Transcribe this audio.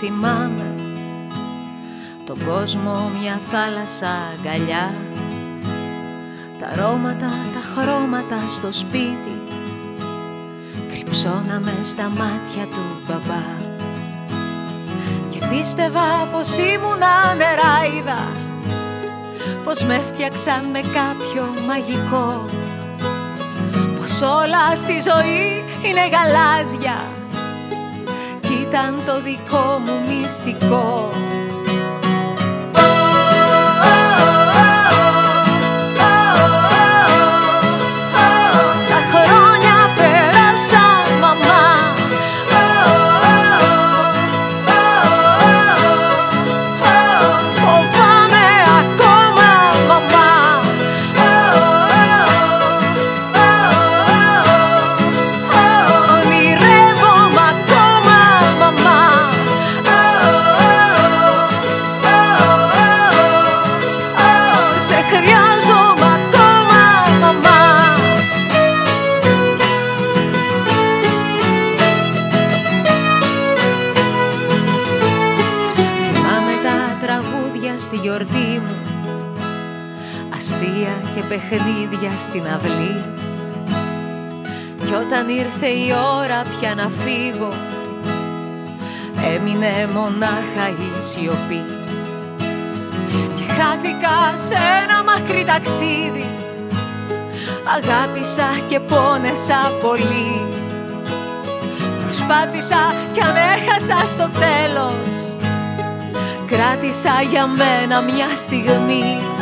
θυμάμαι. Τον κόσμο μια θάλασσα αγκαλιά. Τα αρώματα, τα χρώματα στο σπίτι. Κρυψώναμε στα μάτια του μπαμπά. Και πίστευα πως ήμουνα νεράιδα πως με έφτιαξαν με κάποιο μαγικό. Πως όλα στη ζωή είναι γαλάζια. κι ήταν το δικό μου μυστικό παιχνίδια στην αυλή. Κι όταν ήρθε η ώρα πια να φύγω Έμεινε μονάχα η σιωπή. Και χάθηκα σε ένα μακρύ ταξίδι. Αγάπησα και πόνεσα πολύ. Προσπάθησα κι αν έχασα στο τέλος Κράτησα για μένα μια στιγμή